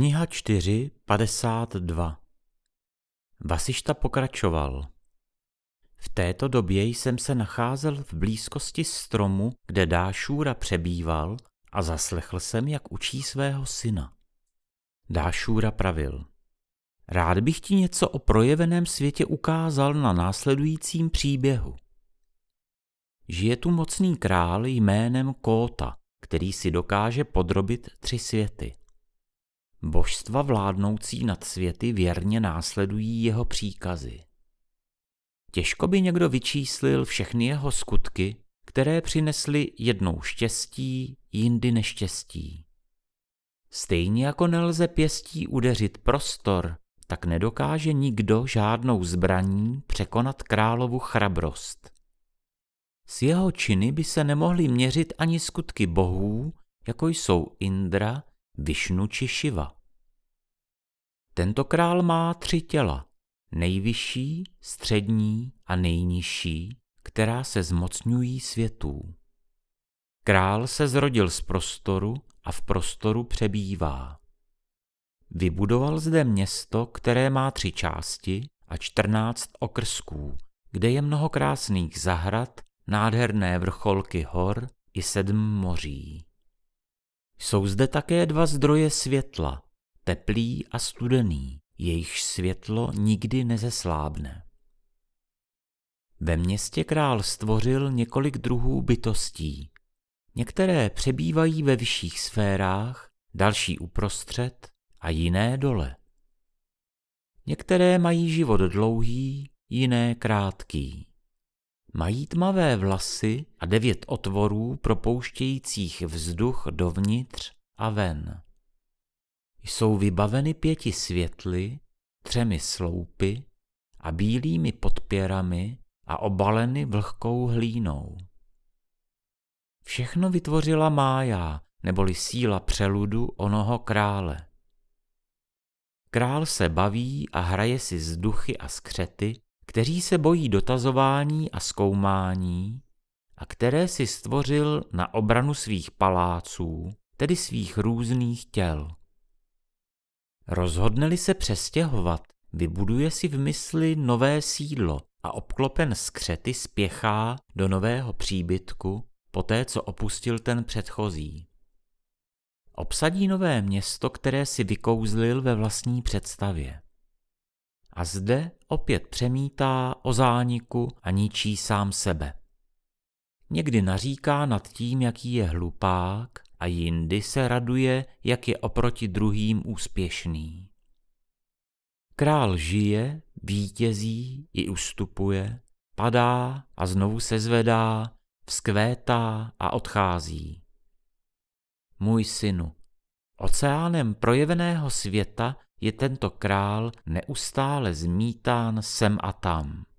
Kniha 4, 52 Vasišta pokračoval. V této době jsem se nacházel v blízkosti stromu, kde Dášůra přebýval a zaslechl jsem, jak učí svého syna. Dášůra pravil. Rád bych ti něco o projeveném světě ukázal na následujícím příběhu. Žije tu mocný král jménem Kóta, který si dokáže podrobit tři světy. Božstva vládnoucí nad světy věrně následují jeho příkazy. Těžko by někdo vyčíslil všechny jeho skutky, které přinesly jednou štěstí, jindy neštěstí. Stejně jako nelze pěstí udeřit prostor, tak nedokáže nikdo žádnou zbraní překonat královu chrabrost. S jeho činy by se nemohly měřit ani skutky bohů, jako jsou Indra, Višnu či Šiva. Tento král má tři těla, nejvyšší, střední a nejnižší, která se zmocňují světů. Král se zrodil z prostoru a v prostoru přebývá. Vybudoval zde město, které má tři části a čtrnáct okrsků, kde je mnoho krásných zahrad, nádherné vrcholky hor i sedm moří. Jsou zde také dva zdroje světla, teplý a studený, jejichž světlo nikdy nezeslábne. Ve městě král stvořil několik druhů bytostí. Některé přebývají ve vyšších sférách, další uprostřed a jiné dole. Některé mají život dlouhý, jiné krátký. Mají tmavé vlasy a devět otvorů propouštějících vzduch dovnitř a ven. Jsou vybaveny pěti světly, třemi sloupy a bílými podpěrami a obaleny vlhkou hlínou. Všechno vytvořila Mája, neboli síla přeludu onoho krále. Král se baví a hraje si z duchy a skřety, kteří se bojí dotazování a zkoumání a které si stvořil na obranu svých paláců, tedy svých různých těl. Rozhodne-li se přestěhovat, vybuduje si v mysli nové sídlo a obklopen skřety spěchá do nového příbytku, poté co opustil ten předchozí. Obsadí nové město, které si vykouzlil ve vlastní představě. A zde opět přemítá o zániku a ničí sám sebe. Někdy naříká nad tím, jaký je hlupák a jindy se raduje, jak je oproti druhým úspěšný. Král žije, vítězí i ustupuje, padá a znovu se zvedá, vzkvétá a odchází. Můj synu, oceánem projeveného světa je tento král neustále zmítán sem a tam.